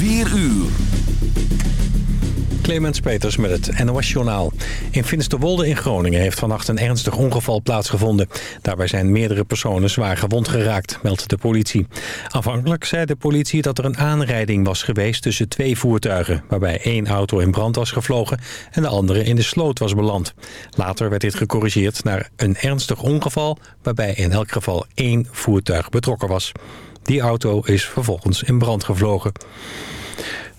4 uur. Clemens Peters met het NOS Journaal. In Finsterwolde in Groningen heeft vannacht een ernstig ongeval plaatsgevonden. Daarbij zijn meerdere personen zwaar gewond geraakt, meldt de politie. Aanvankelijk zei de politie dat er een aanrijding was geweest tussen twee voertuigen... waarbij één auto in brand was gevlogen en de andere in de sloot was beland. Later werd dit gecorrigeerd naar een ernstig ongeval... waarbij in elk geval één voertuig betrokken was. Die auto is vervolgens in brand gevlogen.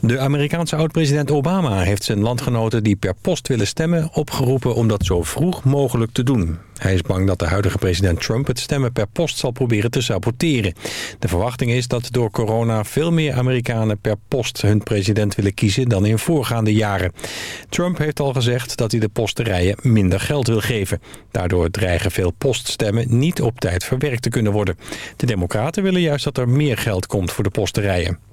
De Amerikaanse oud-president Obama heeft zijn landgenoten die per post willen stemmen opgeroepen om dat zo vroeg mogelijk te doen. Hij is bang dat de huidige president Trump het stemmen per post zal proberen te saboteren. De verwachting is dat door corona veel meer Amerikanen per post hun president willen kiezen dan in voorgaande jaren. Trump heeft al gezegd dat hij de posterijen minder geld wil geven. Daardoor dreigen veel poststemmen niet op tijd verwerkt te kunnen worden. De democraten willen juist dat er meer geld komt voor de posterijen.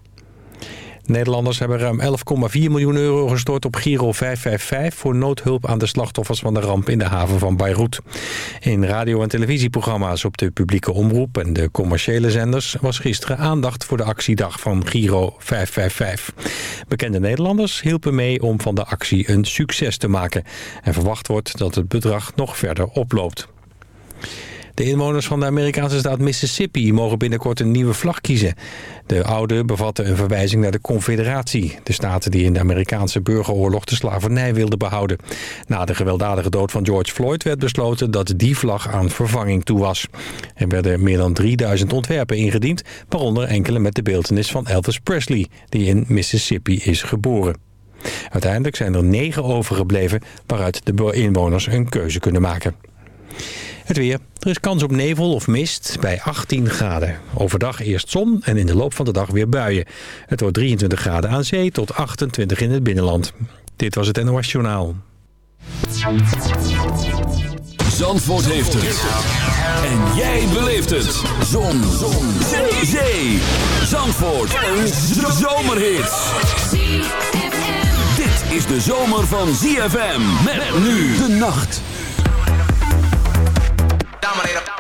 Nederlanders hebben ruim 11,4 miljoen euro gestort op Giro 555... voor noodhulp aan de slachtoffers van de ramp in de haven van Beirut. In radio- en televisieprogramma's op de publieke omroep en de commerciële zenders... was gisteren aandacht voor de actiedag van Giro 555. Bekende Nederlanders hielpen mee om van de actie een succes te maken. En verwacht wordt dat het bedrag nog verder oploopt. De inwoners van de Amerikaanse staat Mississippi mogen binnenkort een nieuwe vlag kiezen. De oude bevatte een verwijzing naar de Confederatie. De staten die in de Amerikaanse burgeroorlog de slavernij wilden behouden. Na de gewelddadige dood van George Floyd werd besloten dat die vlag aan vervanging toe was. Er werden meer dan 3000 ontwerpen ingediend, waaronder enkele met de beeldenis van Elvis Presley, die in Mississippi is geboren. Uiteindelijk zijn er negen overgebleven waaruit de inwoners een keuze kunnen maken. Het weer. Er is kans op nevel of mist bij 18 graden. Overdag eerst zon en in de loop van de dag weer buien. Het wordt 23 graden aan zee tot 28 in het binnenland. Dit was het NOS Journaal. Zandvoort heeft het. En jij beleeft het. Zon. zon. Zee. Zandvoort. Een zomerhit. Dit is de zomer van ZFM. Met nu de nacht. Dominator.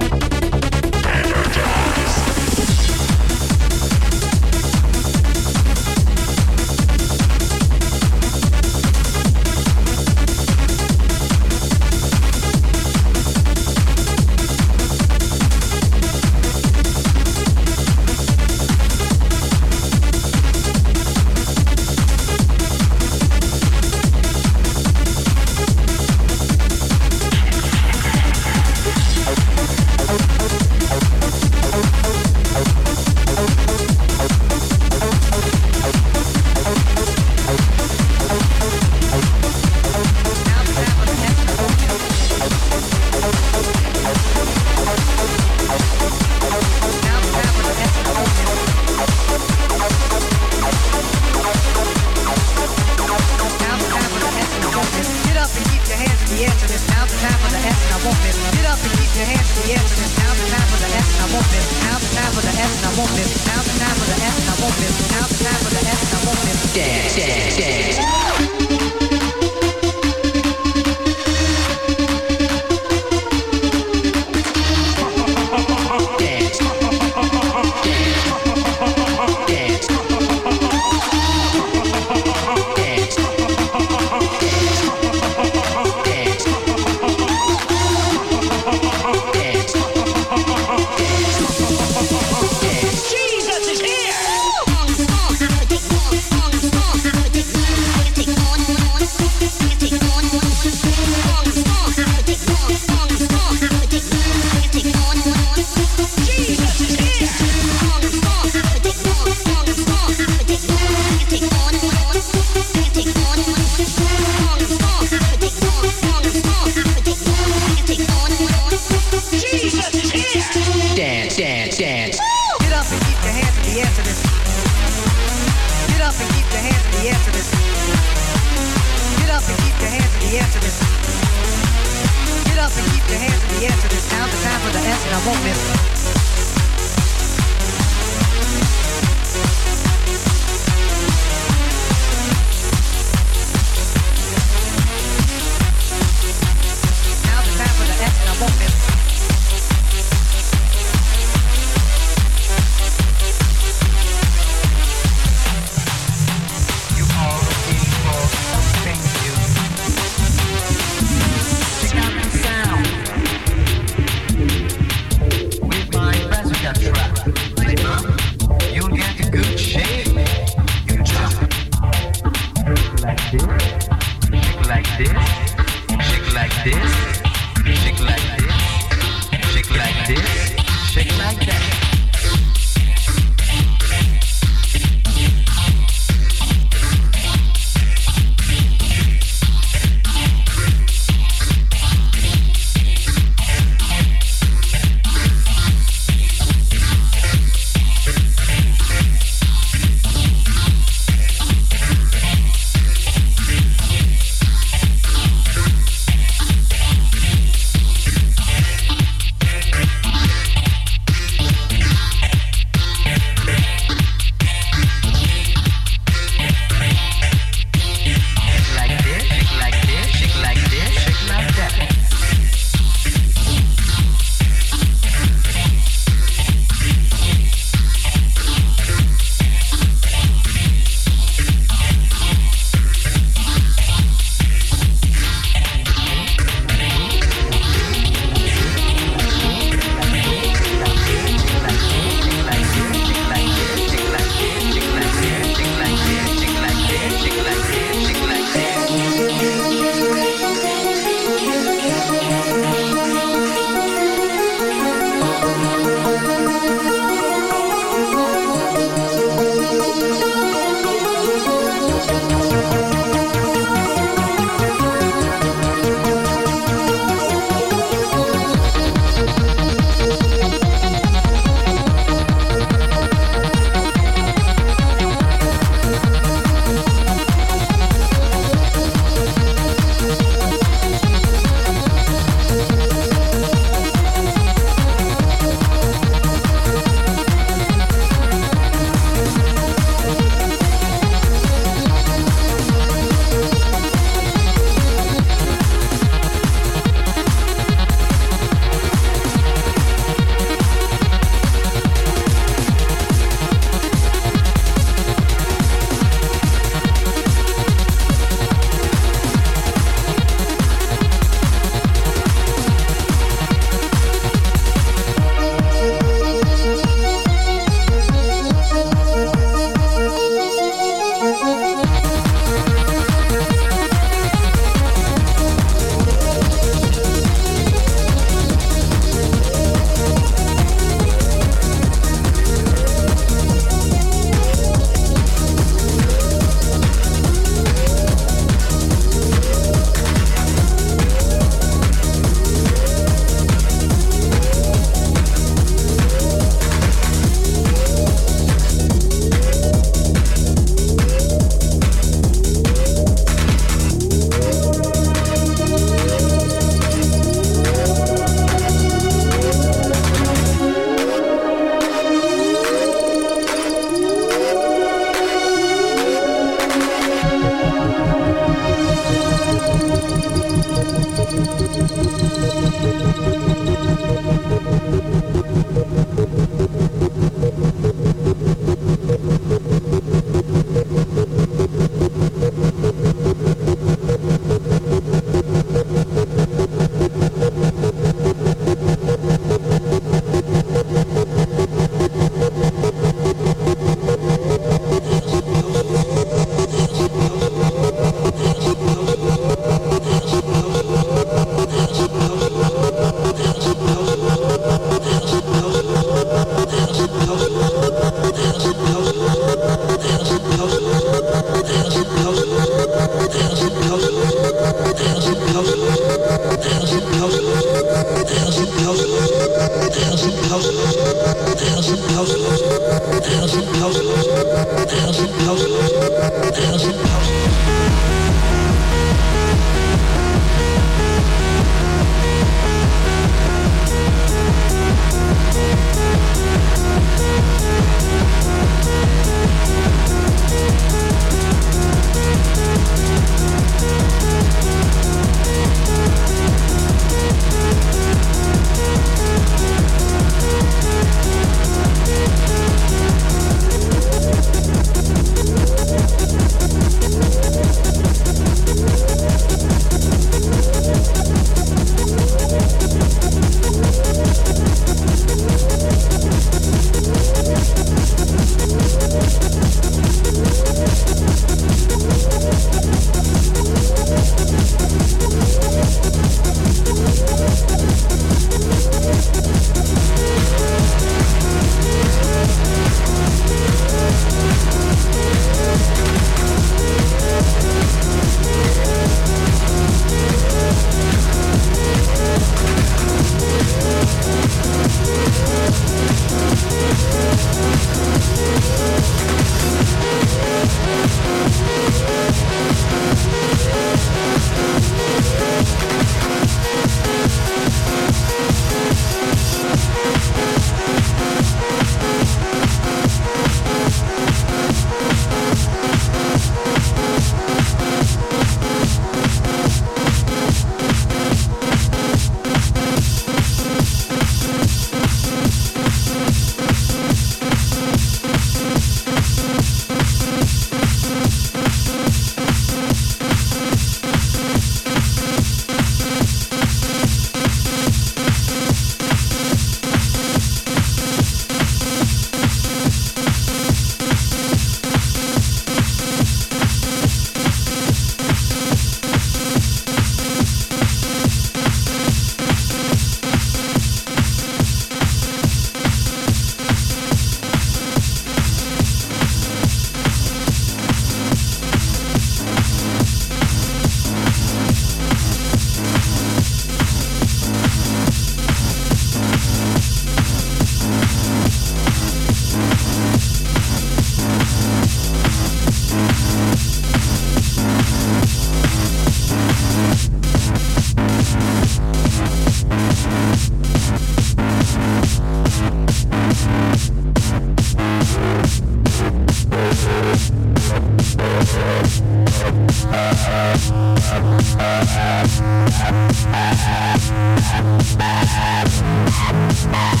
Bye.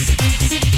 Thank you.